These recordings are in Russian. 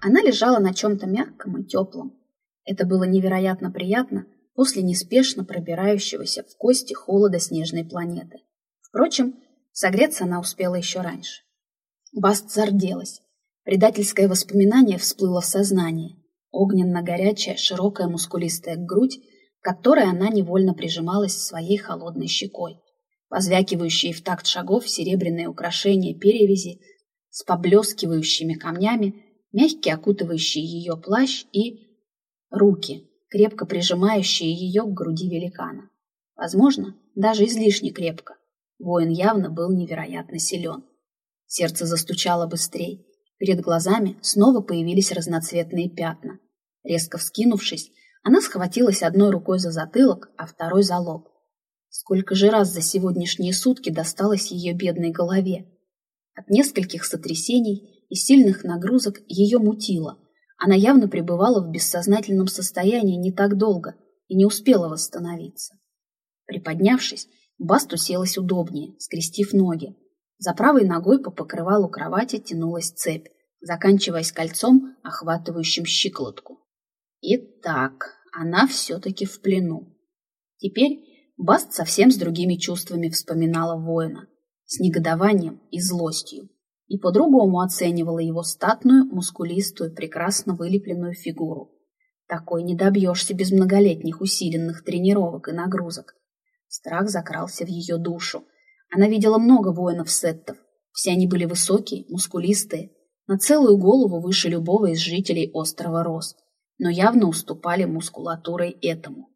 Она лежала на чем-то мягком и теплом. Это было невероятно приятно после неспешно пробирающегося в кости холода снежной планеты. Впрочем, согреться она успела еще раньше. Баст зарделась. Предательское воспоминание всплыло в сознание. Огненно-горячая, широкая мускулистая грудь, к которой она невольно прижималась своей холодной щекой. Позвякивающие в такт шагов серебряные украшения перевязи с поблескивающими камнями, мягкий окутывающий ее плащ и руки, крепко прижимающие ее к груди великана. Возможно, даже излишне крепко. Воин явно был невероятно силен. Сердце застучало быстрее. Перед глазами снова появились разноцветные пятна. Резко вскинувшись, она схватилась одной рукой за затылок, а второй за лоб. Сколько же раз за сегодняшние сутки досталось ее бедной голове. От нескольких сотрясений и сильных нагрузок ее мутило. Она явно пребывала в бессознательном состоянии не так долго и не успела восстановиться. Приподнявшись, Баст уселась удобнее, скрестив ноги. За правой ногой по покрывалу кровати тянулась цепь, заканчиваясь кольцом, охватывающим щиколотку. Итак, она все-таки в плену. Теперь Баст совсем с другими чувствами вспоминала воина, с негодованием и злостью, и по-другому оценивала его статную, мускулистую, прекрасно вылепленную фигуру. Такой не добьешься без многолетних усиленных тренировок и нагрузок. Страх закрался в ее душу. Она видела много воинов-сеттов. Все они были высокие, мускулистые, на целую голову выше любого из жителей острова Рос, но явно уступали мускулатурой этому.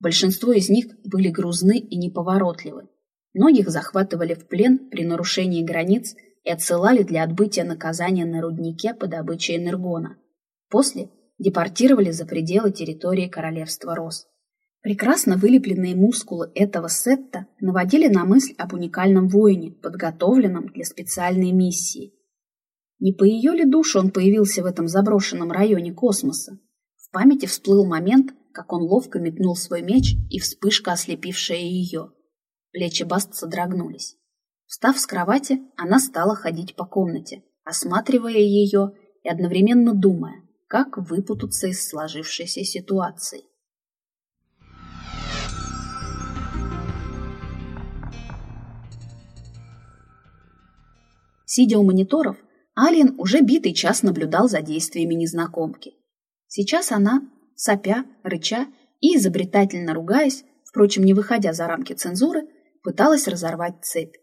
Большинство из них были грузны и неповоротливы. Многих захватывали в плен при нарушении границ и отсылали для отбытия наказания на руднике по добыче энергона. После депортировали за пределы территории королевства Рос. Прекрасно вылепленные мускулы этого сетта наводили на мысль об уникальном воине, подготовленном для специальной миссии. Не по ее ли душу он появился в этом заброшенном районе космоса? В памяти всплыл момент, как он ловко метнул свой меч и вспышка, ослепившая ее. Плечи Баст содрогнулись. Встав с кровати, она стала ходить по комнате, осматривая ее и одновременно думая, как выпутаться из сложившейся ситуации. Сидя у мониторов, Алиен уже битый час наблюдал за действиями незнакомки. Сейчас она, сопя, рыча и изобретательно ругаясь, впрочем, не выходя за рамки цензуры, пыталась разорвать цепь.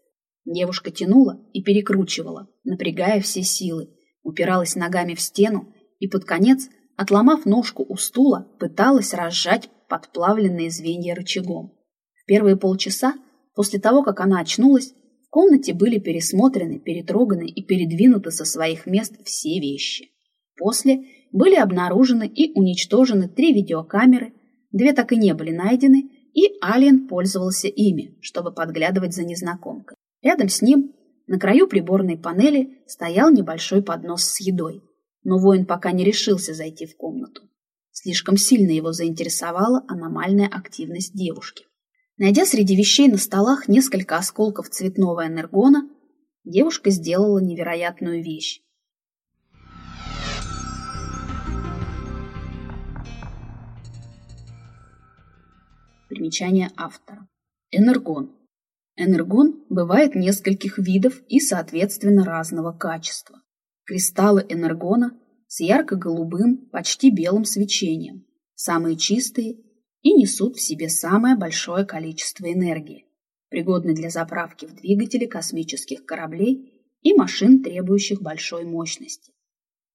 Девушка тянула и перекручивала, напрягая все силы, упиралась ногами в стену и под конец, отломав ножку у стула, пыталась разжать подплавленные звенья рычагом. В первые полчаса, после того, как она очнулась, в комнате были пересмотрены, перетроганы и передвинуты со своих мест все вещи. После были обнаружены и уничтожены три видеокамеры, две так и не были найдены, и Алиен пользовался ими, чтобы подглядывать за незнакомкой. Рядом с ним, на краю приборной панели, стоял небольшой поднос с едой, но воин пока не решился зайти в комнату. Слишком сильно его заинтересовала аномальная активность девушки. Найдя среди вещей на столах несколько осколков цветного энергона, девушка сделала невероятную вещь. Примечание автора. Энергон. Энергон бывает нескольких видов и, соответственно, разного качества. Кристаллы энергона с ярко-голубым, почти белым свечением, самые чистые и несут в себе самое большое количество энергии, пригодны для заправки в двигатели космических кораблей и машин, требующих большой мощности.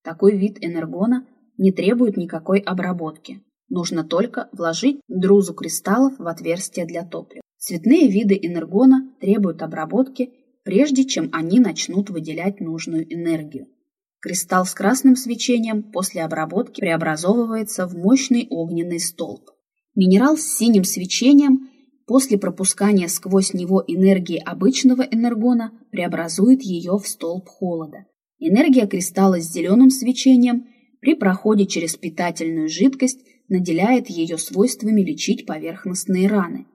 Такой вид энергона не требует никакой обработки. Нужно только вложить друзу кристаллов в отверстие для топлива. Цветные виды энергона требуют обработки, прежде чем они начнут выделять нужную энергию. Кристалл с красным свечением после обработки преобразовывается в мощный огненный столб. Минерал с синим свечением после пропускания сквозь него энергии обычного энергона преобразует ее в столб холода. Энергия кристалла с зеленым свечением при проходе через питательную жидкость наделяет ее свойствами лечить поверхностные раны.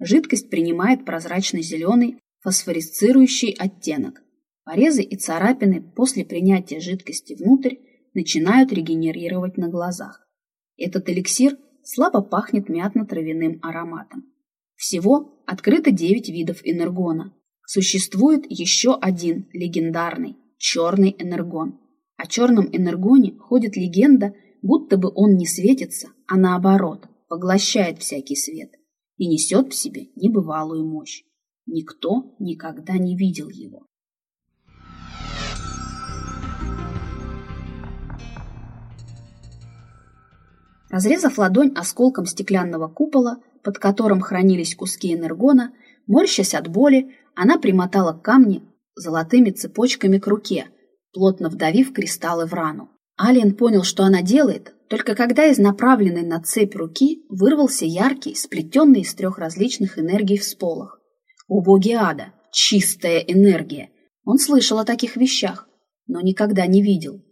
Жидкость принимает прозрачно-зеленый фосфорисцирующий оттенок. Порезы и царапины после принятия жидкости внутрь начинают регенерировать на глазах. Этот эликсир слабо пахнет мятно-травяным ароматом. Всего открыто 9 видов энергона. Существует еще один легендарный – черный энергон. О черном энергоне ходит легенда, будто бы он не светится, а наоборот, поглощает всякий свет и несет в себе небывалую мощь. Никто никогда не видел его. Разрезав ладонь осколком стеклянного купола, под которым хранились куски энергона, морщась от боли, она примотала камни золотыми цепочками к руке, плотно вдавив кристаллы в рану. Алиен понял, что она делает, только когда из направленной на цепь руки вырвался яркий, сплетенный из трех различных энергий всполох. О боги ада! Чистая энергия! Он слышал о таких вещах, но никогда не видел.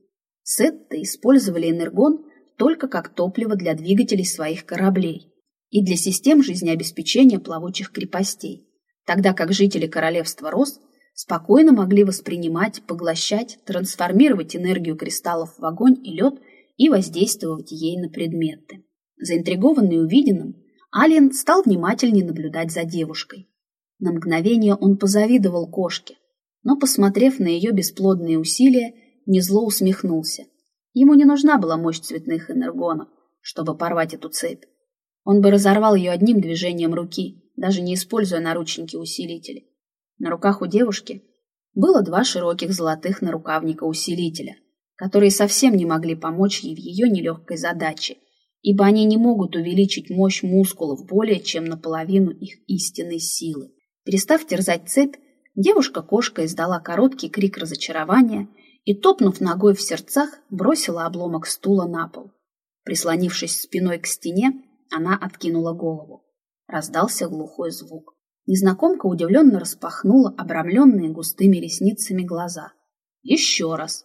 Сетты использовали энергон только как топливо для двигателей своих кораблей и для систем жизнеобеспечения плавучих крепостей, тогда как жители королевства Рос спокойно могли воспринимать, поглощать, трансформировать энергию кристаллов в огонь и лед и воздействовать ей на предметы. Заинтригованный увиденным, Алиен стал внимательнее наблюдать за девушкой. На мгновение он позавидовал кошке, но, посмотрев на ее бесплодные усилия, незло усмехнулся – Ему не нужна была мощь цветных энергонов, чтобы порвать эту цепь. Он бы разорвал ее одним движением руки, даже не используя наручники-усилители. На руках у девушки было два широких золотых нарукавника усилителя, которые совсем не могли помочь ей в ее нелегкой задаче, ибо они не могут увеличить мощь мускулов более чем наполовину их истинной силы. Перестав терзать цепь, девушка-кошка издала короткий крик разочарования и, топнув ногой в сердцах, бросила обломок стула на пол. Прислонившись спиной к стене, она откинула голову. Раздался глухой звук. Незнакомка удивленно распахнула обрамленные густыми ресницами глаза. Еще раз.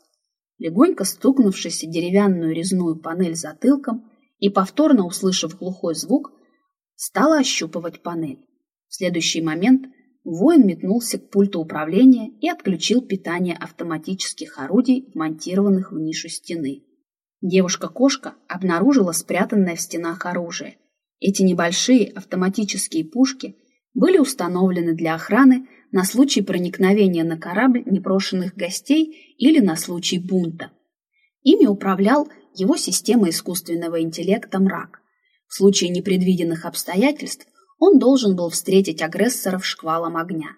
Легонько стукнувшись деревянную резную панель затылком и повторно услышав глухой звук, стала ощупывать панель. В следующий момент Воин метнулся к пульту управления и отключил питание автоматических орудий, вмонтированных в нишу стены. Девушка-кошка обнаружила спрятанное в стенах оружие. Эти небольшие автоматические пушки были установлены для охраны на случай проникновения на корабль непрошенных гостей или на случай бунта. Ими управлял его система искусственного интеллекта «Мрак». В случае непредвиденных обстоятельств он должен был встретить агрессоров шквалом огня.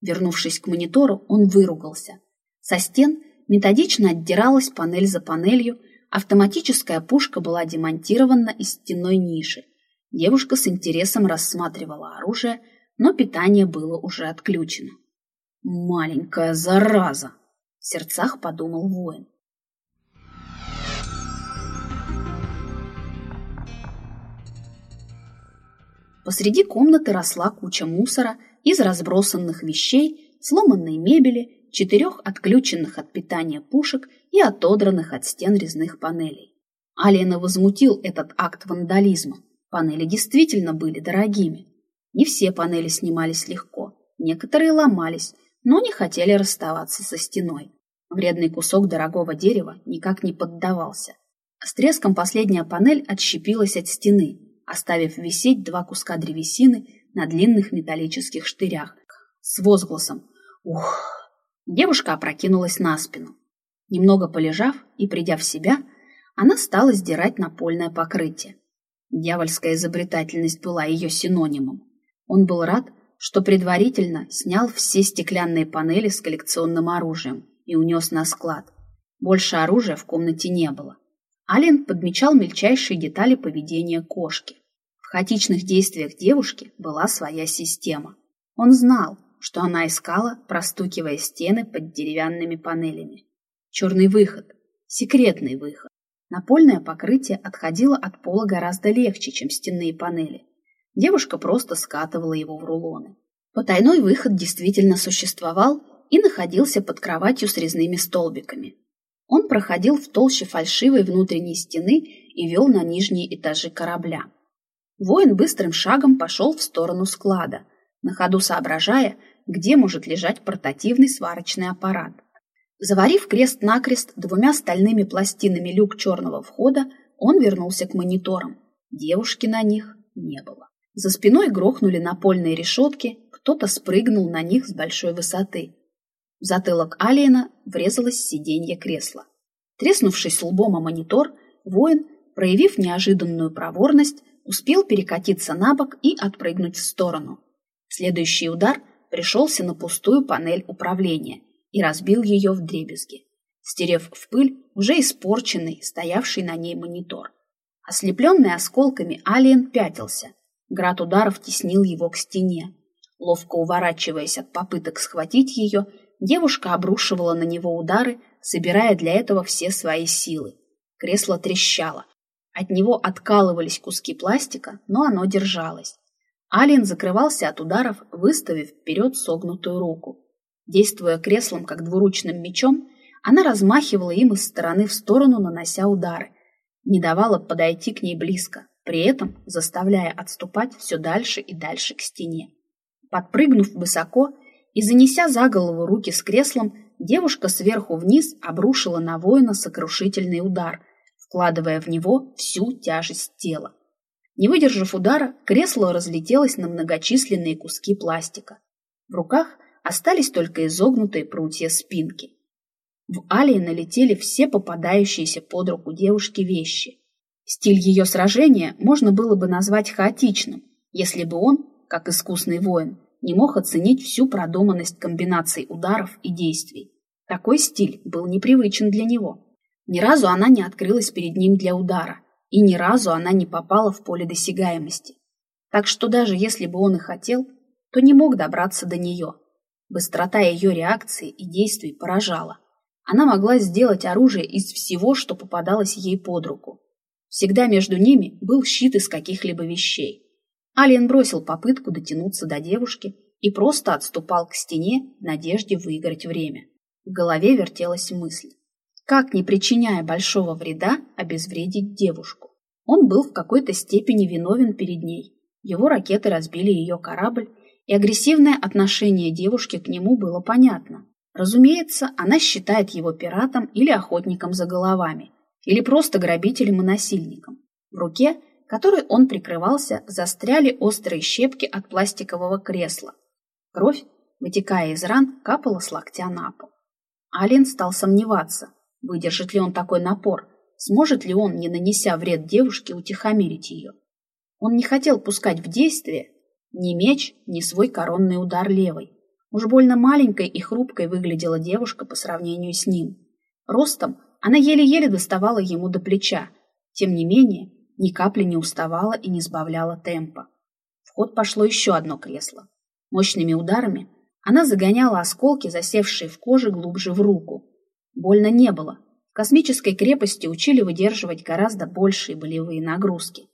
Вернувшись к монитору, он выругался. Со стен методично отдиралась панель за панелью, автоматическая пушка была демонтирована из стенной ниши. Девушка с интересом рассматривала оружие, но питание было уже отключено. «Маленькая зараза!» — в сердцах подумал воин. Посреди комнаты росла куча мусора из разбросанных вещей, сломанной мебели, четырех отключенных от питания пушек и отодранных от стен резных панелей. Алиена возмутил этот акт вандализма. Панели действительно были дорогими. Не все панели снимались легко. Некоторые ломались, но не хотели расставаться со стеной. Вредный кусок дорогого дерева никак не поддавался. С треском последняя панель отщепилась от стены, оставив висеть два куска древесины на длинных металлических штырях с возгласом «Ух!». Девушка опрокинулась на спину. Немного полежав и придя в себя, она стала сдирать напольное покрытие. Дьявольская изобретательность была ее синонимом. Он был рад, что предварительно снял все стеклянные панели с коллекционным оружием и унес на склад. Больше оружия в комнате не было. Ален подмечал мельчайшие детали поведения кошки. В хаотичных действиях девушки была своя система. Он знал, что она искала, простукивая стены под деревянными панелями. Черный выход, секретный выход. Напольное покрытие отходило от пола гораздо легче, чем стенные панели. Девушка просто скатывала его в рулоны. Потайной выход действительно существовал и находился под кроватью с резными столбиками. Он проходил в толще фальшивой внутренней стены и вел на нижние этажи корабля. Воин быстрым шагом пошел в сторону склада, на ходу соображая, где может лежать портативный сварочный аппарат. Заварив крест-накрест двумя стальными пластинами люк черного входа, он вернулся к мониторам. Девушки на них не было. За спиной грохнули напольные решетки, кто-то спрыгнул на них с большой высоты. В затылок Алиена врезалось сиденье кресла. Треснувшись лбом о монитор, воин, проявив неожиданную проворность, успел перекатиться на бок и отпрыгнуть в сторону. Следующий удар пришелся на пустую панель управления и разбил ее в дребезги, стерев в пыль уже испорченный, стоявший на ней монитор. Ослепленный осколками, Алиен пятился. Град ударов теснил его к стене. Ловко уворачиваясь от попыток схватить ее, девушка обрушивала на него удары, собирая для этого все свои силы. Кресло трещало. От него откалывались куски пластика, но оно держалось. Алиен закрывался от ударов, выставив вперед согнутую руку. Действуя креслом как двуручным мечом, она размахивала им из стороны в сторону, нанося удары. Не давала подойти к ней близко, при этом заставляя отступать все дальше и дальше к стене. Подпрыгнув высоко и занеся за голову руки с креслом, девушка сверху вниз обрушила на воина сокрушительный удар, вкладывая в него всю тяжесть тела. Не выдержав удара, кресло разлетелось на многочисленные куски пластика. В руках остались только изогнутые прутья спинки. В Алии налетели все попадающиеся под руку девушки вещи. Стиль ее сражения можно было бы назвать хаотичным, если бы он, как искусный воин, не мог оценить всю продуманность комбинаций ударов и действий. Такой стиль был непривычен для него. Ни разу она не открылась перед ним для удара – и ни разу она не попала в поле досягаемости. Так что даже если бы он и хотел, то не мог добраться до нее. Быстрота ее реакции и действий поражала. Она могла сделать оружие из всего, что попадалось ей под руку. Всегда между ними был щит из каких-либо вещей. Алиен бросил попытку дотянуться до девушки и просто отступал к стене в надежде выиграть время. В голове вертелась мысль как, не причиняя большого вреда, обезвредить девушку. Он был в какой-то степени виновен перед ней. Его ракеты разбили ее корабль, и агрессивное отношение девушки к нему было понятно. Разумеется, она считает его пиратом или охотником за головами, или просто грабителем и насильником. В руке, которой он прикрывался, застряли острые щепки от пластикового кресла. Кровь, вытекая из ран, капала с локтя на пол. Ален стал сомневаться, Выдержит ли он такой напор? Сможет ли он, не нанеся вред девушке, утихомирить ее? Он не хотел пускать в действие ни меч, ни свой коронный удар левой. Уж больно маленькой и хрупкой выглядела девушка по сравнению с ним. Ростом она еле-еле доставала ему до плеча. Тем не менее, ни капли не уставала и не сбавляла темпа. В ход пошло еще одно кресло. Мощными ударами она загоняла осколки, засевшие в коже, глубже в руку. Больно не было. В космической крепости учили выдерживать гораздо большие болевые нагрузки.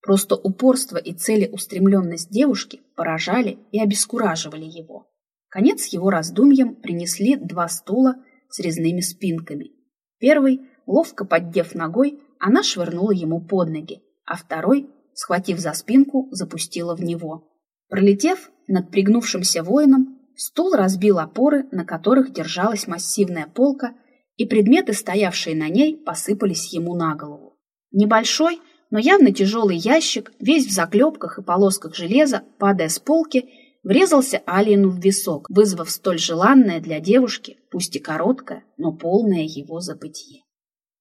Просто упорство и целеустремленность девушки поражали и обескураживали его. Конец его раздумьям принесли два стула с резными спинками. Первый, ловко поддев ногой, она швырнула ему под ноги, а второй, схватив за спинку, запустила в него. Пролетев над пригнувшимся воином, Стул разбил опоры, на которых держалась массивная полка, и предметы, стоявшие на ней, посыпались ему на голову. Небольшой, но явно тяжелый ящик, весь в заклепках и полосках железа, падая с полки, врезался Алиену в висок, вызвав столь желанное для девушки, пусть и короткое, но полное его забытие.